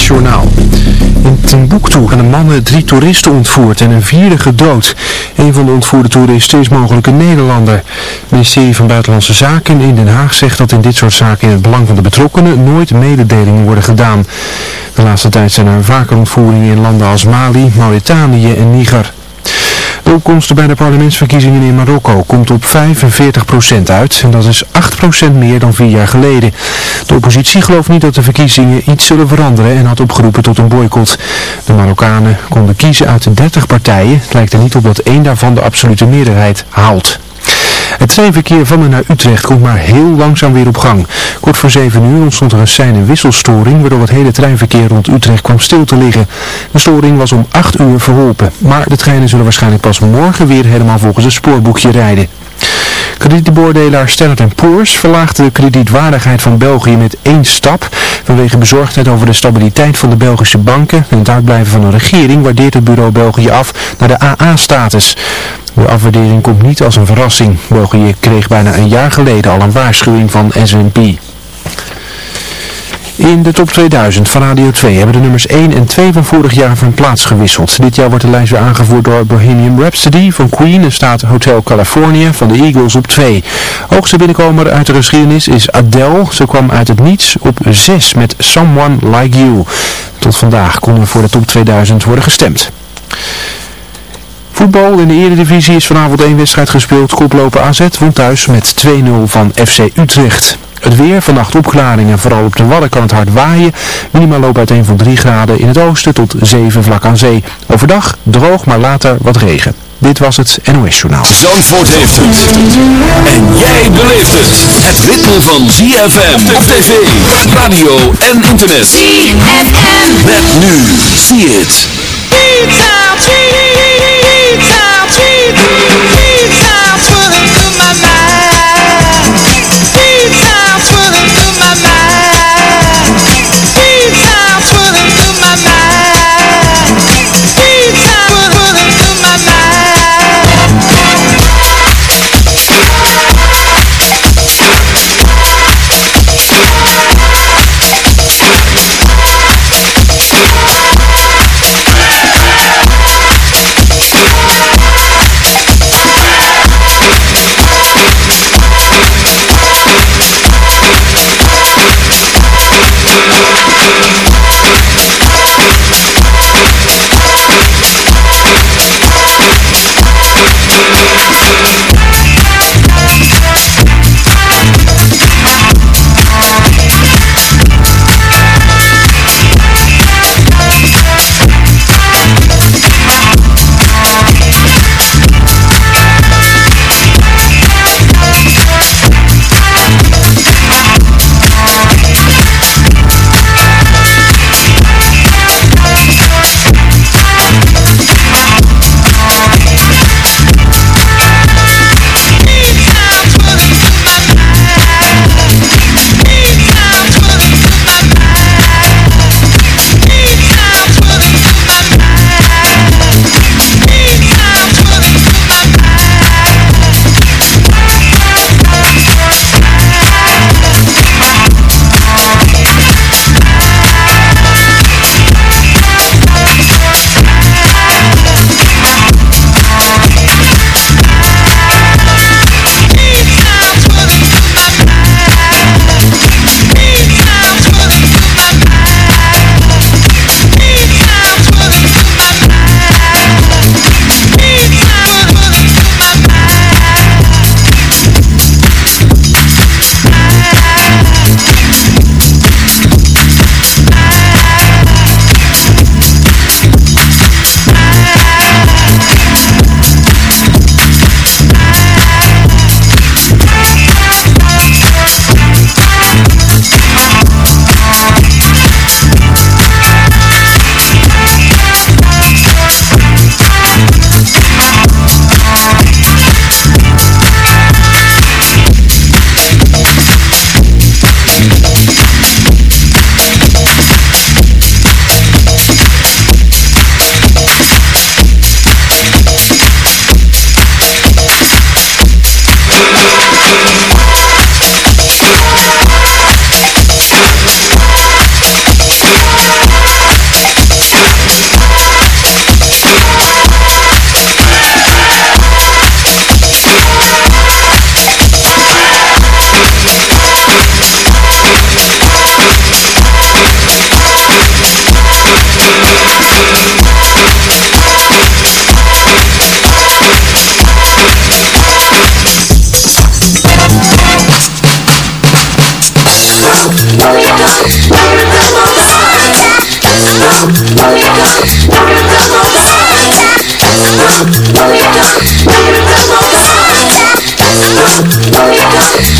NOS Journaal. In Timbuktu hebben mannen drie toeristen ontvoerd en een vierde gedood. Een van de ontvoerde toeristen is mogelijk een Nederlander. Het ministerie van Buitenlandse Zaken in Den Haag zegt dat in dit soort zaken in het belang van de betrokkenen nooit mededelingen worden gedaan. De laatste tijd zijn er vaker ontvoeringen in landen als Mali, Mauritanië en Niger. De opkomst bij de parlementsverkiezingen in Marokko komt op 45% uit en dat is 8% meer dan vier jaar geleden. De oppositie gelooft niet dat de verkiezingen iets zullen veranderen en had opgeroepen tot een boycott. De Marokkanen konden kiezen uit 30 partijen. Het lijkt er niet op dat één daarvan de absolute meerderheid haalt. Het treinverkeer van en naar Utrecht komt maar heel langzaam weer op gang. Kort voor 7 uur ontstond er een sein- en wisselstoring, waardoor het hele treinverkeer rond Utrecht kwam stil te liggen. De storing was om 8 uur verholpen, maar de treinen zullen waarschijnlijk pas morgen weer helemaal volgens het spoorboekje rijden. Kredietbeoordelaar Standard Poor's verlaagde de kredietwaardigheid van België met één stap. Vanwege bezorgdheid over de stabiliteit van de Belgische banken en het uitblijven van een regering waardeert het bureau België af naar de AA-status. De afwaardering komt niet als een verrassing. België kreeg bijna een jaar geleden al een waarschuwing van S&P. In de top 2000 van Radio 2 hebben de nummers 1 en 2 van vorig jaar van plaats gewisseld. Dit jaar wordt de lijst weer aangevoerd door Bohemian Rhapsody van Queen en staat Hotel California van de Eagles op 2. Hoogste binnenkomer uit de geschiedenis is Adele. Ze kwam uit het niets op 6 met Someone Like You. Tot vandaag kon er voor de top 2000 worden gestemd. Voetbal in de Eredivisie is vanavond één wedstrijd gespeeld. Koploper AZ won thuis met 2-0 van FC Utrecht. Het weer, vannacht opklaringen, vooral op de Wadden kan het hard waaien. Minimaal loop uiteen van 3 graden in het oosten tot 7 vlak aan zee. Overdag droog, maar later wat regen. Dit was het NOS Journaal. Zandvoort heeft het. En jij beleeft het. Het ritme van ZFM op tv, radio en internet. ZFM. Met nu. See it. Pizza, pizza, Yes.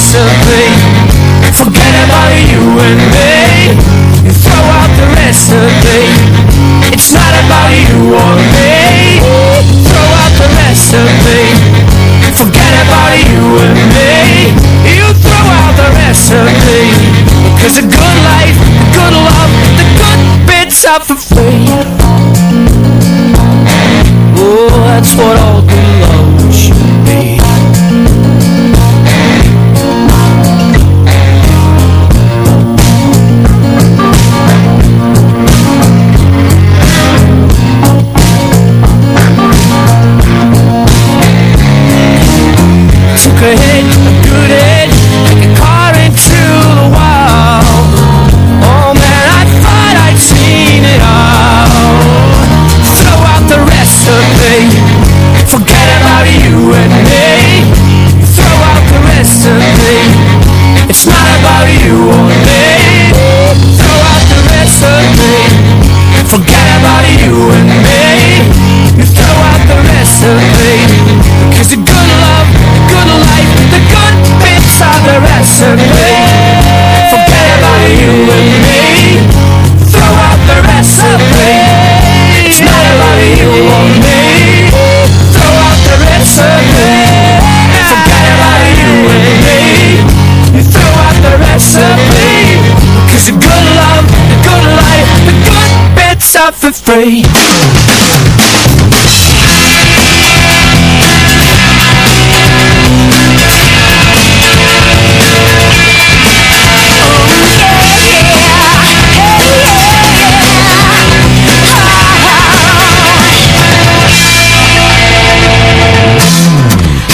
recipe, forget about you and me. You throw out the recipe, it's not about you or me. Throw out the recipe, forget about you and me. You throw out the recipe, cause a good life, a good love, the good bits are for free. Oh, that's what all you or me. Throw out the recipe, forget about you and me. You throw out the recipe, cause the good love, the good life, the good bits are the recipe. Forget about you and me. Cause the good love, the good life, the good bits are for free. Oh.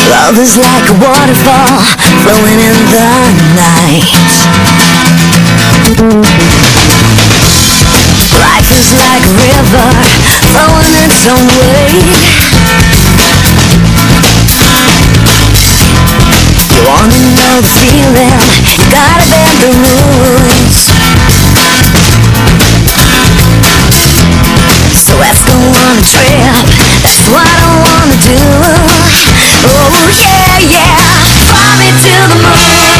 Love is like a waterfall flowing in the night. Life is like a river flowing its own way. You wanna know the feeling, you gotta bend the rules. So let's go on a trip, that's what I wanna do. Oh yeah, yeah, fly me to the moon,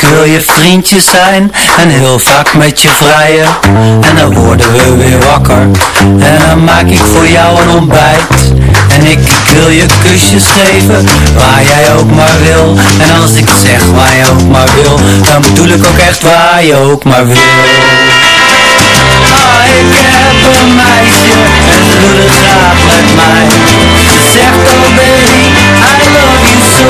Ik wil je vriendje zijn en heel vaak met je vrijen? En dan worden we weer wakker. En dan maak ik voor jou een ontbijt. En ik wil je kusjes geven waar jij ook maar wil. En als ik zeg waar je ook maar wil Dan bedoel ik ook echt waar je ook maar wil. Oh, ik heb een meisje en ze doet het graag met mij. Ze zegt oh baby, I love you so.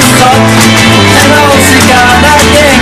stuck And I was a guy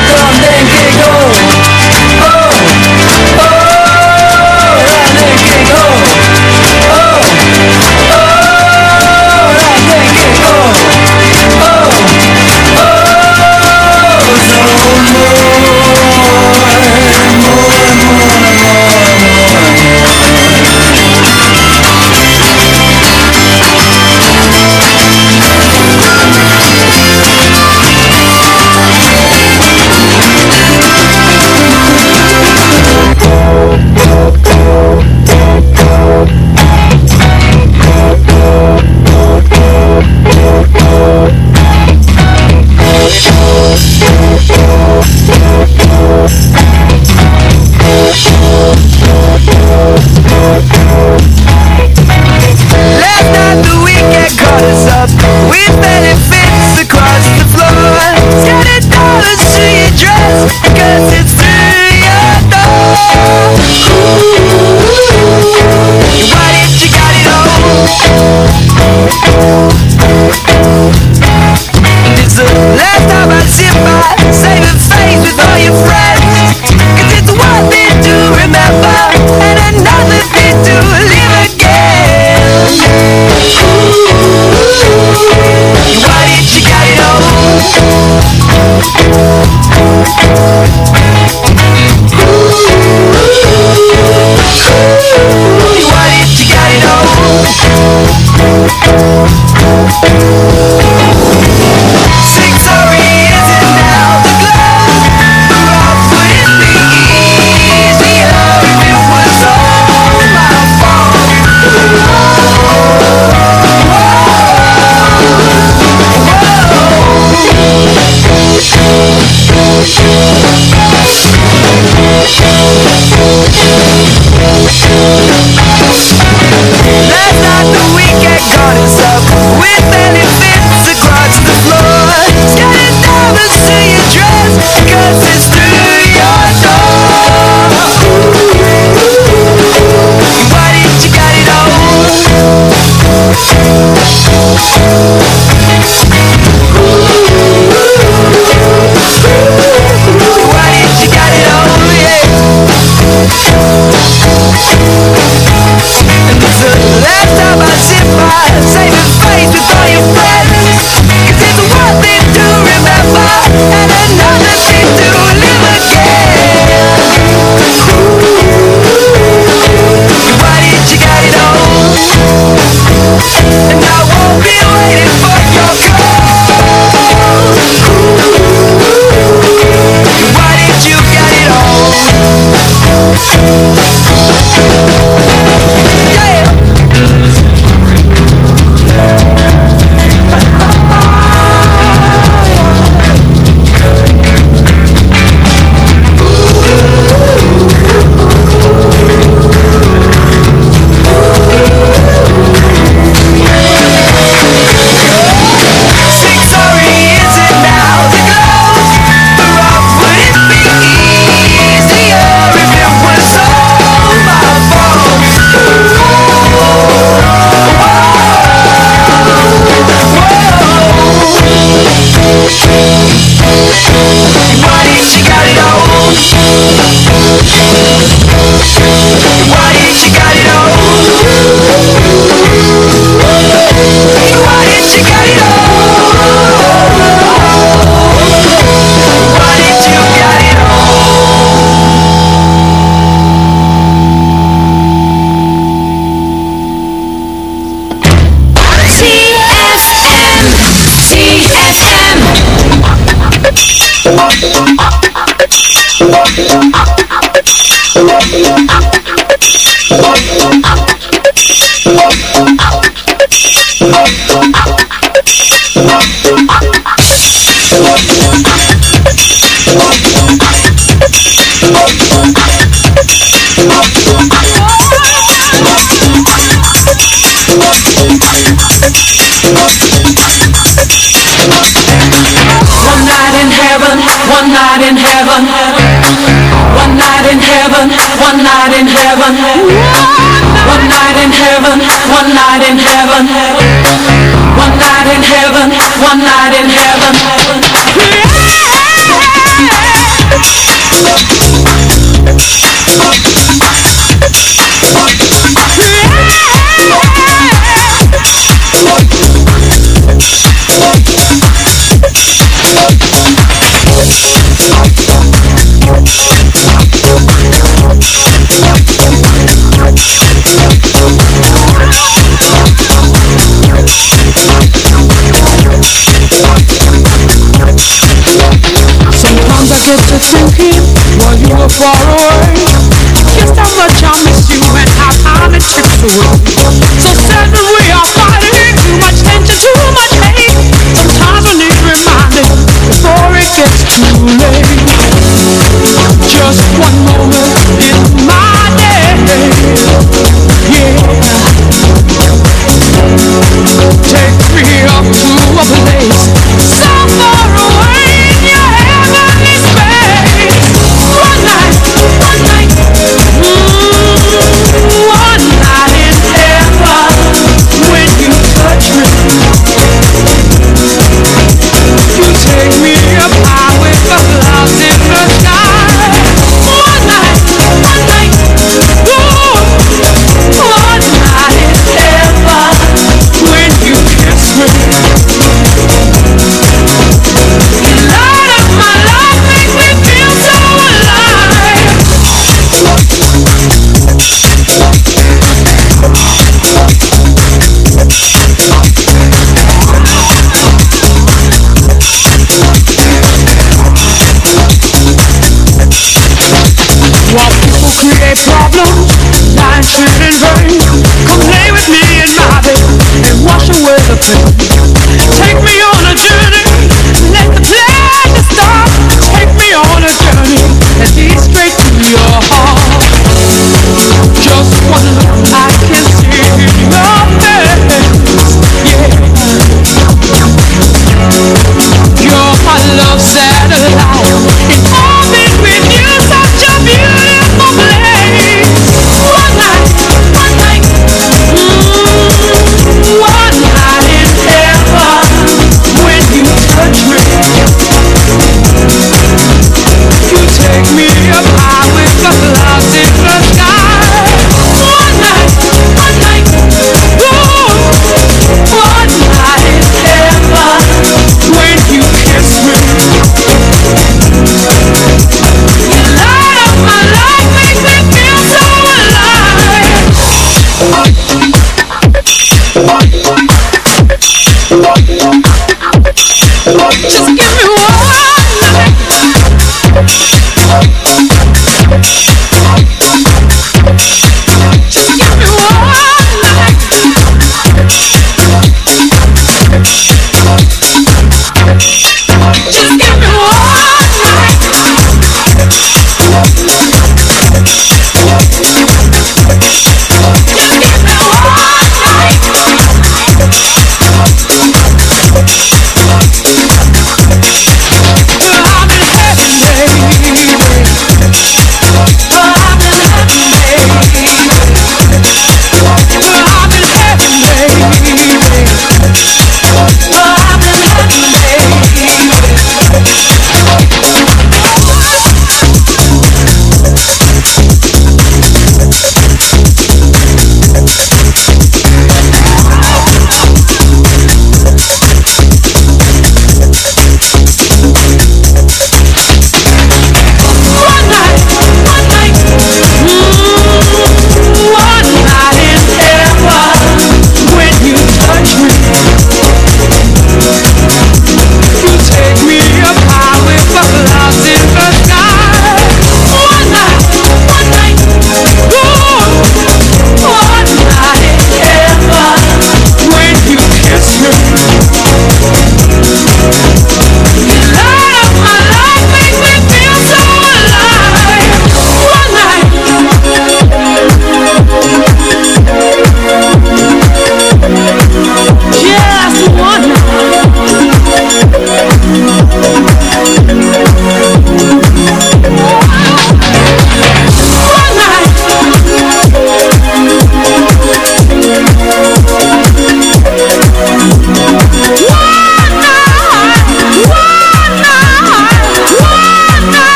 listen.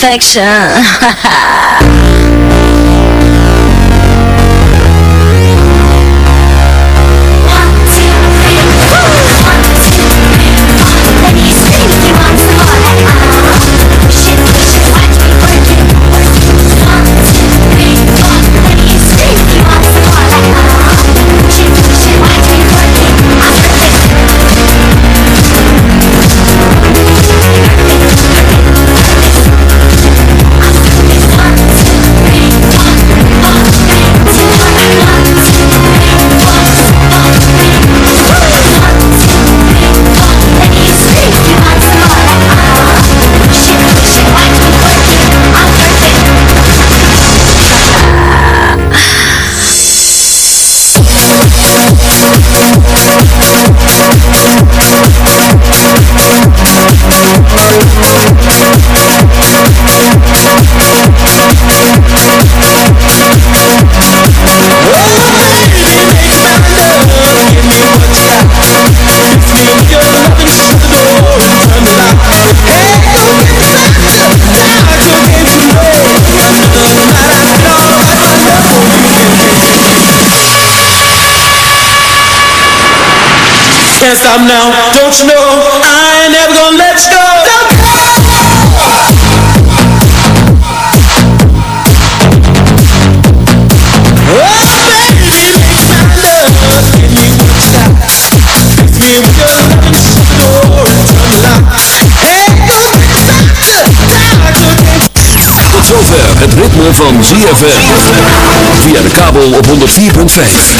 perfection. I'm now Don't know I never gonna let you go Tot zover het ritme van ZFM. Via de kabel op 104.5.